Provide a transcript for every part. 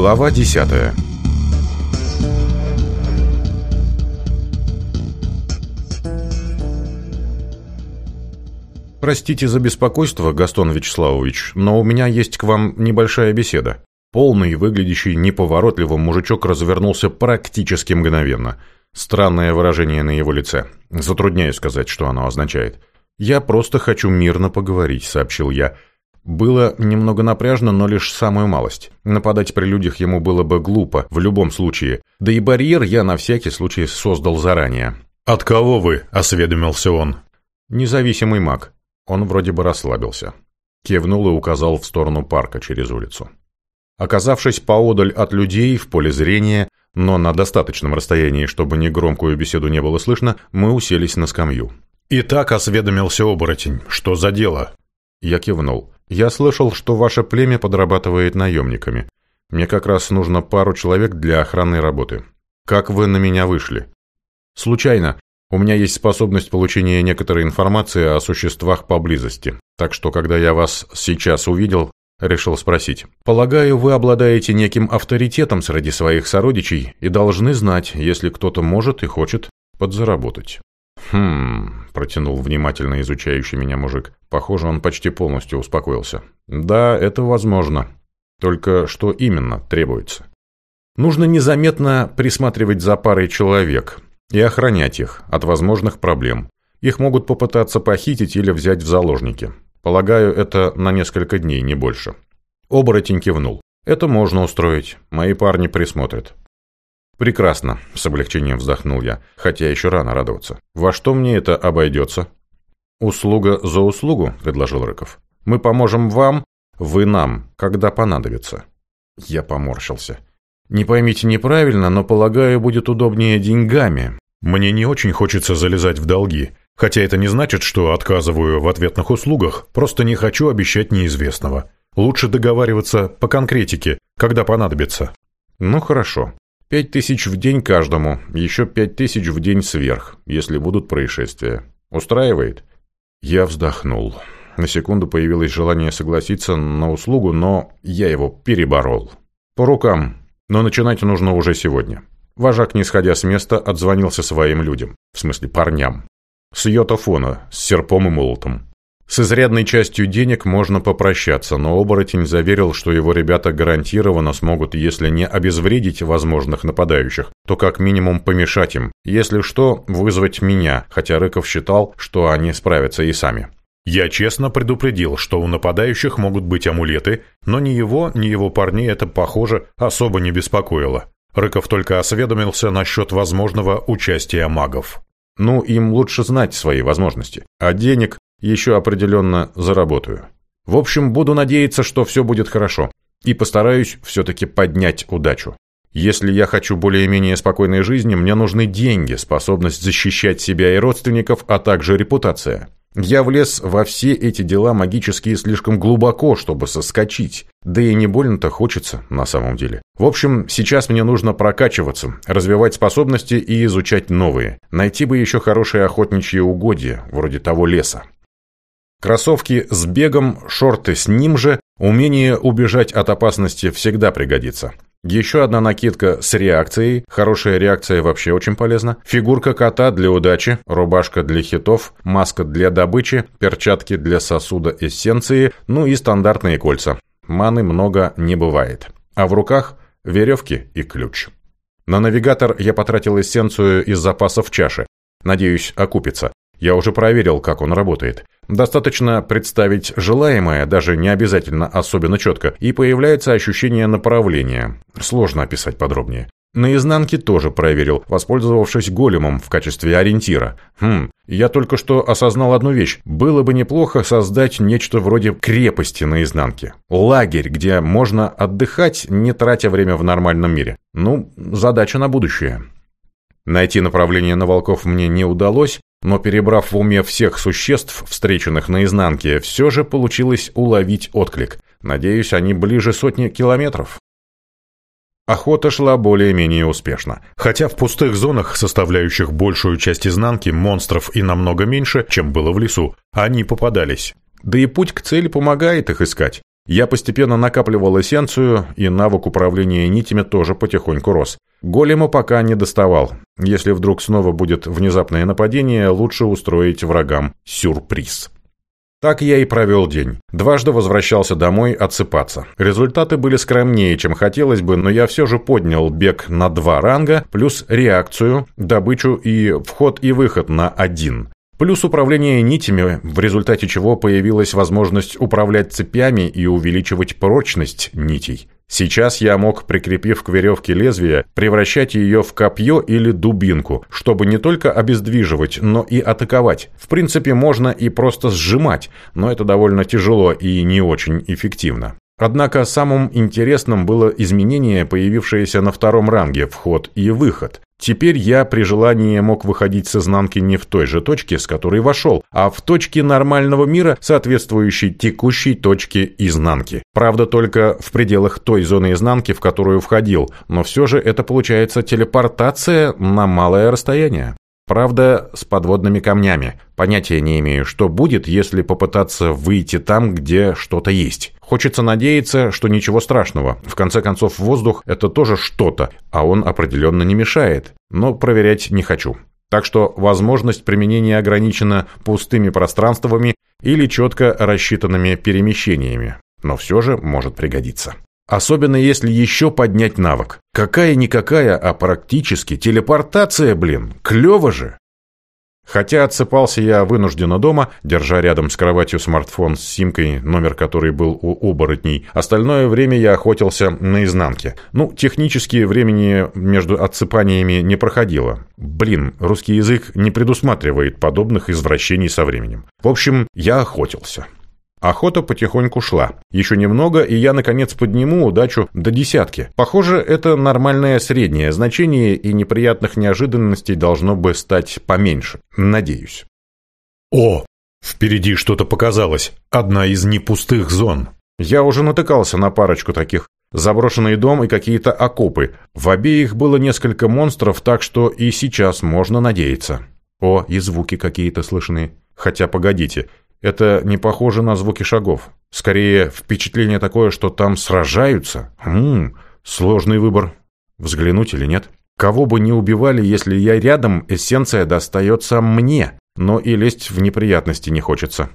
Глава 10 Простите за беспокойство, Гастон Вячеславович, но у меня есть к вам небольшая беседа. Полный, выглядящий неповоротливым мужичок развернулся практически мгновенно. Странное выражение на его лице. Затрудняюсь сказать, что оно означает. «Я просто хочу мирно поговорить», — сообщил я. Было немного напряжно, но лишь самую малость. Нападать при людях ему было бы глупо, в любом случае. Да и барьер я на всякий случай создал заранее. «От кого вы?» – осведомился он. «Независимый маг». Он вроде бы расслабился. Кивнул и указал в сторону парка через улицу. Оказавшись поодаль от людей, в поле зрения, но на достаточном расстоянии, чтобы негромкую беседу не было слышно, мы уселись на скамью. «Итак», — осведомился оборотень, — «что за дело?» Я кивнул. «Я слышал, что ваше племя подрабатывает наемниками. Мне как раз нужно пару человек для охранной работы. Как вы на меня вышли?» «Случайно. У меня есть способность получения некоторой информации о существах поблизости. Так что, когда я вас сейчас увидел, решил спросить. Полагаю, вы обладаете неким авторитетом среди своих сородичей и должны знать, если кто-то может и хочет подзаработать». «Хм...» – протянул внимательно изучающий меня мужик. Похоже, он почти полностью успокоился. Да, это возможно. Только что именно требуется? Нужно незаметно присматривать за парой человек и охранять их от возможных проблем. Их могут попытаться похитить или взять в заложники. Полагаю, это на несколько дней, не больше. Оборотень кивнул. Это можно устроить. Мои парни присмотрят. «Прекрасно», — с облегчением вздохнул я, хотя еще рано радоваться. «Во что мне это обойдется?» «Услуга за услугу», — предложил Рыков. «Мы поможем вам, вы нам, когда понадобится». Я поморщился. «Не поймите неправильно, но, полагаю, будет удобнее деньгами. Мне не очень хочется залезать в долги, хотя это не значит, что отказываю в ответных услугах, просто не хочу обещать неизвестного. Лучше договариваться по конкретике, когда понадобится». «Ну хорошо. Пять тысяч в день каждому, еще пять тысяч в день сверх, если будут происшествия. Устраивает?» Я вздохнул. На секунду появилось желание согласиться на услугу, но я его переборол. По рукам, но начинать нужно уже сегодня. Вожак, не сходя с места, отзвонился своим людям, в смысле парням. С йотафона, с серпом и молотом. С изрядной частью денег можно попрощаться, но оборотень заверил, что его ребята гарантированно смогут, если не обезвредить возможных нападающих, то как минимум помешать им, если что, вызвать меня, хотя Рыков считал, что они справятся и сами. Я честно предупредил, что у нападающих могут быть амулеты, но ни его, ни его парней это, похоже, особо не беспокоило. Рыков только осведомился насчет возможного участия магов. Ну, им лучше знать свои возможности. А денег еще определенно заработаю. В общем, буду надеяться, что все будет хорошо. И постараюсь все-таки поднять удачу. Если я хочу более-менее спокойной жизни, мне нужны деньги, способность защищать себя и родственников, а также репутация. Я влез во все эти дела магические слишком глубоко, чтобы соскочить. Да и не больно-то хочется на самом деле. В общем, сейчас мне нужно прокачиваться, развивать способности и изучать новые. Найти бы еще хорошие охотничьи угодья, вроде того леса. Кроссовки с бегом, шорты с ним же, умение убежать от опасности всегда пригодится. Еще одна накидка с реакцией, хорошая реакция вообще очень полезна, фигурка кота для удачи, рубашка для хитов, маска для добычи, перчатки для сосуда эссенции, ну и стандартные кольца. Маны много не бывает. А в руках веревки и ключ. На навигатор я потратил эссенцию из запасов чаши. Надеюсь, окупится. Я уже проверил, как он работает. Достаточно представить желаемое, даже не обязательно особенно четко, и появляется ощущение направления. Сложно описать подробнее. На изнанке тоже проверил, воспользовавшись големом в качестве ориентира. Хм, я только что осознал одну вещь. Было бы неплохо создать нечто вроде крепости на изнанке, Лагерь, где можно отдыхать, не тратя время в нормальном мире. Ну, задача на будущее. Найти направление на волков мне не удалось, но перебрав в уме всех существ, встреченных наизнанке, все же получилось уловить отклик. Надеюсь, они ближе сотни километров. Охота шла более-менее успешно. Хотя в пустых зонах, составляющих большую часть изнанки, монстров и намного меньше, чем было в лесу, они попадались. Да и путь к цели помогает их искать. Я постепенно накапливал эссенцию, и навык управления нитями тоже потихоньку рос. Голема пока не доставал. Если вдруг снова будет внезапное нападение, лучше устроить врагам сюрприз. Так я и провел день. Дважды возвращался домой отсыпаться. Результаты были скромнее, чем хотелось бы, но я все же поднял бег на два ранга, плюс реакцию, добычу и вход и выход на один плюс управление нитями, в результате чего появилась возможность управлять цепями и увеличивать прочность нитей. Сейчас я мог, прикрепив к веревке лезвие, превращать ее в копье или дубинку, чтобы не только обездвиживать, но и атаковать. В принципе, можно и просто сжимать, но это довольно тяжело и не очень эффективно. Однако самым интересным было изменение, появившееся на втором ранге «Вход и выход». Теперь я при желании мог выходить с изнанки не в той же точке, с которой вошел, а в точке нормального мира, соответствующей текущей точке изнанки. Правда, только в пределах той зоны изнанки, в которую входил, но все же это получается телепортация на малое расстояние. Правда, с подводными камнями. Понятия не имею, что будет, если попытаться выйти там, где что-то есть. Хочется надеяться, что ничего страшного. В конце концов, воздух – это тоже что-то, а он определенно не мешает. Но проверять не хочу. Так что возможность применения ограничена пустыми пространствами или четко рассчитанными перемещениями. Но все же может пригодиться. Особенно если еще поднять навык. Какая-никакая, а практически телепортация, блин. Клево же! Хотя отсыпался я вынужденно дома, держа рядом с кроватью смартфон с симкой, номер которой был у оборотней. Остальное время я охотился наизнанке. Ну, технически времени между отсыпаниями не проходило. Блин, русский язык не предусматривает подобных извращений со временем. В общем, я охотился. Охота потихоньку шла. Еще немного, и я, наконец, подниму удачу до десятки. Похоже, это нормальное среднее значение, и неприятных неожиданностей должно бы стать поменьше. Надеюсь. О, впереди что-то показалось. Одна из непустых зон. Я уже натыкался на парочку таких. Заброшенный дом и какие-то окопы. В обеих было несколько монстров, так что и сейчас можно надеяться. О, и звуки какие-то слышны. Хотя, погодите, это не похоже на звуки шагов. Скорее, впечатление такое, что там сражаются. Ммм, сложный выбор. Взглянуть или нет? Кого бы не убивали, если я рядом, эссенция достается мне. Но и лезть в неприятности не хочется.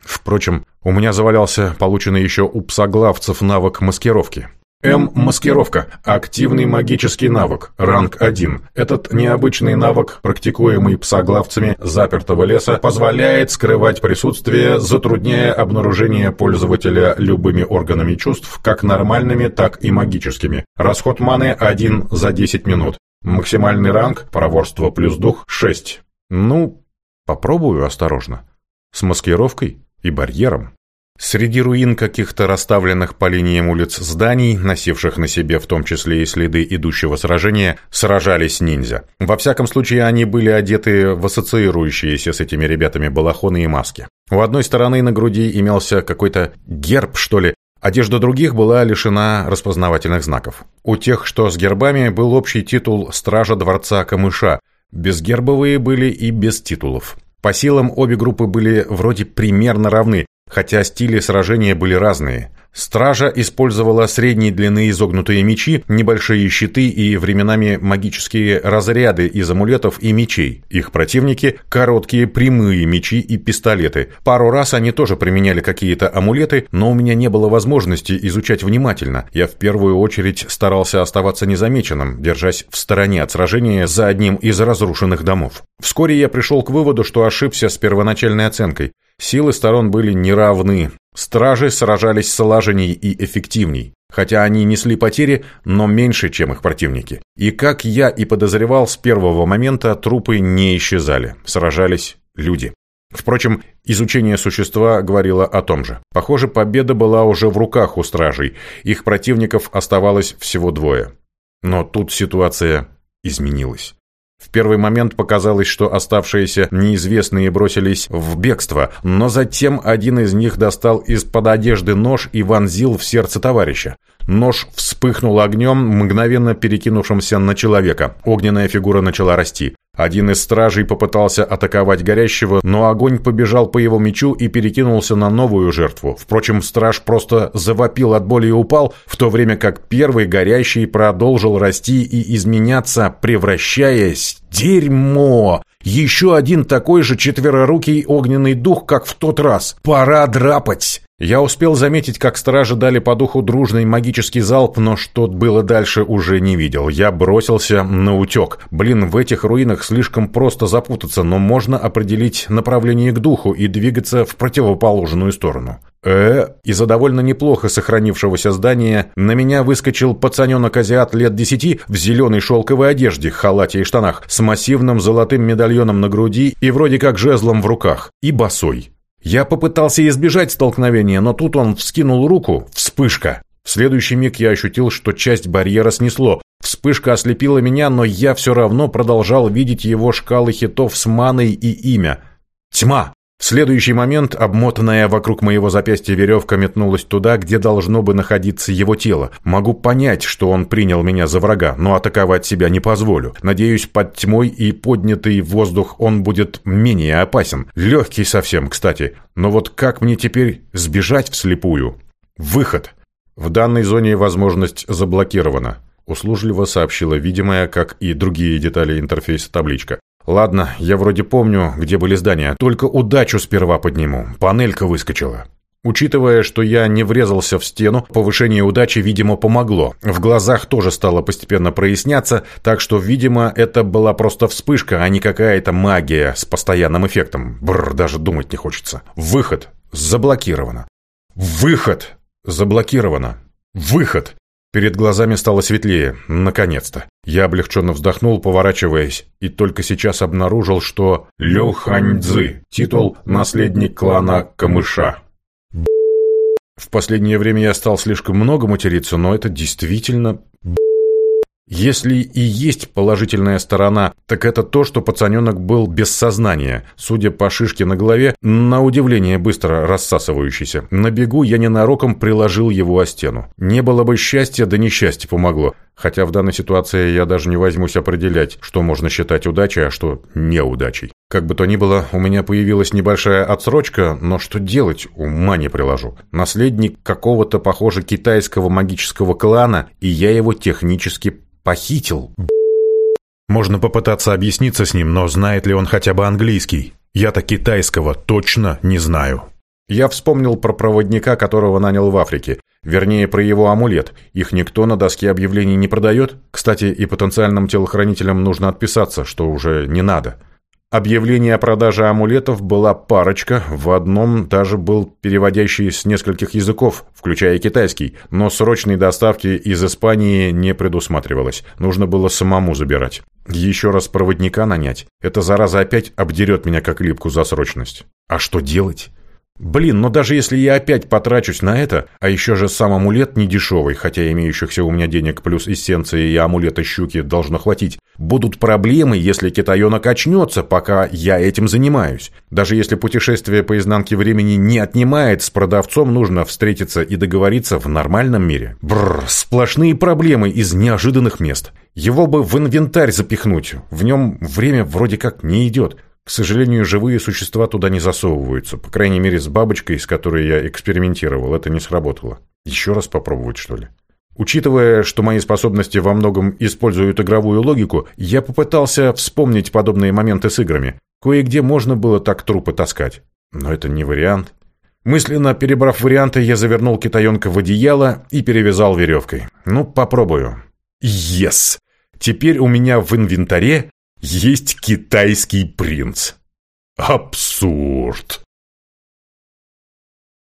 Впрочем, у меня завалялся полученный еще у псоглавцев навык маскировки. М. Маскировка. Активный магический навык. Ранг 1. Этот необычный навык, практикуемый псоглавцами запертого леса, позволяет скрывать присутствие, затрудняя обнаружение пользователя любыми органами чувств, как нормальными, так и магическими. Расход маны 1 за 10 минут. Максимальный ранг, проворство плюс дух, 6. Ну, попробую осторожно. С маскировкой и барьером. Среди руин каких-то расставленных по линиям улиц зданий, носивших на себе в том числе и следы идущего сражения, сражались ниндзя. Во всяком случае, они были одеты в ассоциирующиеся с этими ребятами балахоны и маски. У одной стороны на груди имелся какой-то герб, что ли, Одежда других была лишена распознавательных знаков. У тех, что с гербами, был общий титул «Стража дворца Камыша». Безгербовые были и без титулов. По силам обе группы были вроде примерно равны, Хотя стили сражения были разные. Стража использовала средней длины изогнутые мечи, небольшие щиты и временами магические разряды из амулетов и мечей. Их противники – короткие прямые мечи и пистолеты. Пару раз они тоже применяли какие-то амулеты, но у меня не было возможности изучать внимательно. Я в первую очередь старался оставаться незамеченным, держась в стороне от сражения за одним из разрушенных домов. Вскоре я пришел к выводу, что ошибся с первоначальной оценкой. Силы сторон были неравны. Стражи сражались слаженней и эффективней. Хотя они несли потери, но меньше, чем их противники. И как я и подозревал, с первого момента трупы не исчезали. Сражались люди. Впрочем, изучение существа говорило о том же. Похоже, победа была уже в руках у стражей. Их противников оставалось всего двое. Но тут ситуация изменилась. В первый момент показалось, что оставшиеся неизвестные бросились в бегство, но затем один из них достал из-под одежды нож и вонзил в сердце товарища. Нож вспыхнул огнем, мгновенно перекинувшимся на человека. Огненная фигура начала расти. Один из стражей попытался атаковать горящего, но огонь побежал по его мечу и перекинулся на новую жертву. Впрочем, страж просто завопил от боли и упал, в то время как первый горящий продолжил расти и изменяться, превращаясь... Дерьмо! Еще один такой же четверорукий огненный дух, как в тот раз. Пора драпать! Я успел заметить, как стражи дали по духу дружный магический залп, но что было дальше, уже не видел. Я бросился на утек. Блин, в этих руинах слишком просто запутаться, но можно определить направление к духу и двигаться в противоположную сторону. э Из-за довольно неплохо сохранившегося здания на меня выскочил пацаненок-азиат лет десяти в зеленой шелковой одежде, халате и штанах, с массивным золотым медальоном на груди и вроде как жезлом в руках, и босой. Я попытался избежать столкновения, но тут он вскинул руку. Вспышка. В следующий миг я ощутил, что часть барьера снесло. Вспышка ослепила меня, но я все равно продолжал видеть его шкалы хитов с маной и имя. Тьма. В следующий момент обмотанная вокруг моего запястья веревка метнулась туда, где должно бы находиться его тело. Могу понять, что он принял меня за врага, но атаковать себя не позволю. Надеюсь, под тьмой и поднятый в воздух он будет менее опасен. Легкий совсем, кстати. Но вот как мне теперь сбежать вслепую? Выход. В данной зоне возможность заблокирована услужливо сообщила видимая, как и другие детали интерфейса табличка. «Ладно, я вроде помню, где были здания, только удачу сперва подниму, панелька выскочила». Учитывая, что я не врезался в стену, повышение удачи, видимо, помогло. В глазах тоже стало постепенно проясняться, так что, видимо, это была просто вспышка, а не какая-то магия с постоянным эффектом. Бррр, даже думать не хочется. Выход. Заблокировано. Выход. Заблокировано. Выход. Перед глазами стало светлее. Наконец-то. Я облегченно вздохнул, поворачиваясь, и только сейчас обнаружил, что Лё Ханьцзы. Титул «Наследник клана Камыша». В последнее время я стал слишком много материться, но это действительно... Если и есть положительная сторона, так это то, что пацаненок был без сознания, судя по шишке на голове, на удивление быстро рассасывающийся. На бегу я ненароком приложил его о стену. Не было бы счастья, да несчастье помогло. Хотя в данной ситуации я даже не возьмусь определять, что можно считать удачей, а что неудачей. Как бы то ни было, у меня появилась небольшая отсрочка, но что делать, ума не приложу. Наследник какого-то, похоже, китайского магического клана, и я его технически похитил. Можно попытаться объясниться с ним, но знает ли он хотя бы английский? Я-то китайского точно не знаю. Я вспомнил про проводника, которого нанял в Африке. Вернее, про его амулет. Их никто на доске объявлений не продает. Кстати, и потенциальным телохранителям нужно отписаться, что уже не надо. Объявление о продаже амулетов была парочка, в одном даже был переводящий с нескольких языков, включая китайский, но срочной доставки из Испании не предусматривалось, нужно было самому забирать. Еще раз проводника нанять, эта зараза опять обдерет меня как липку за срочность. А что делать? Блин, но даже если я опять потрачусь на это, а еще же сам амулет не дешевый, хотя имеющихся у меня денег плюс эссенции и амулета щуки должно хватить, будут проблемы, если китаенок очнется, пока я этим занимаюсь. Даже если путешествие по изнанке времени не отнимает, с продавцом нужно встретиться и договориться в нормальном мире. Бррр, сплошные проблемы из неожиданных мест. Его бы в инвентарь запихнуть, в нем время вроде как не идет. К сожалению, живые существа туда не засовываются. По крайней мере, с бабочкой, с которой я экспериментировал, это не сработало. Еще раз попробовать, что ли? Учитывая, что мои способности во многом используют игровую логику, я попытался вспомнить подобные моменты с играми. Кое-где можно было так трупы таскать. Но это не вариант. Мысленно перебрав варианты, я завернул китаенка в одеяло и перевязал веревкой. Ну, попробую. Yes! Теперь у меня в инвентаре есть китайский принц. Абсурд!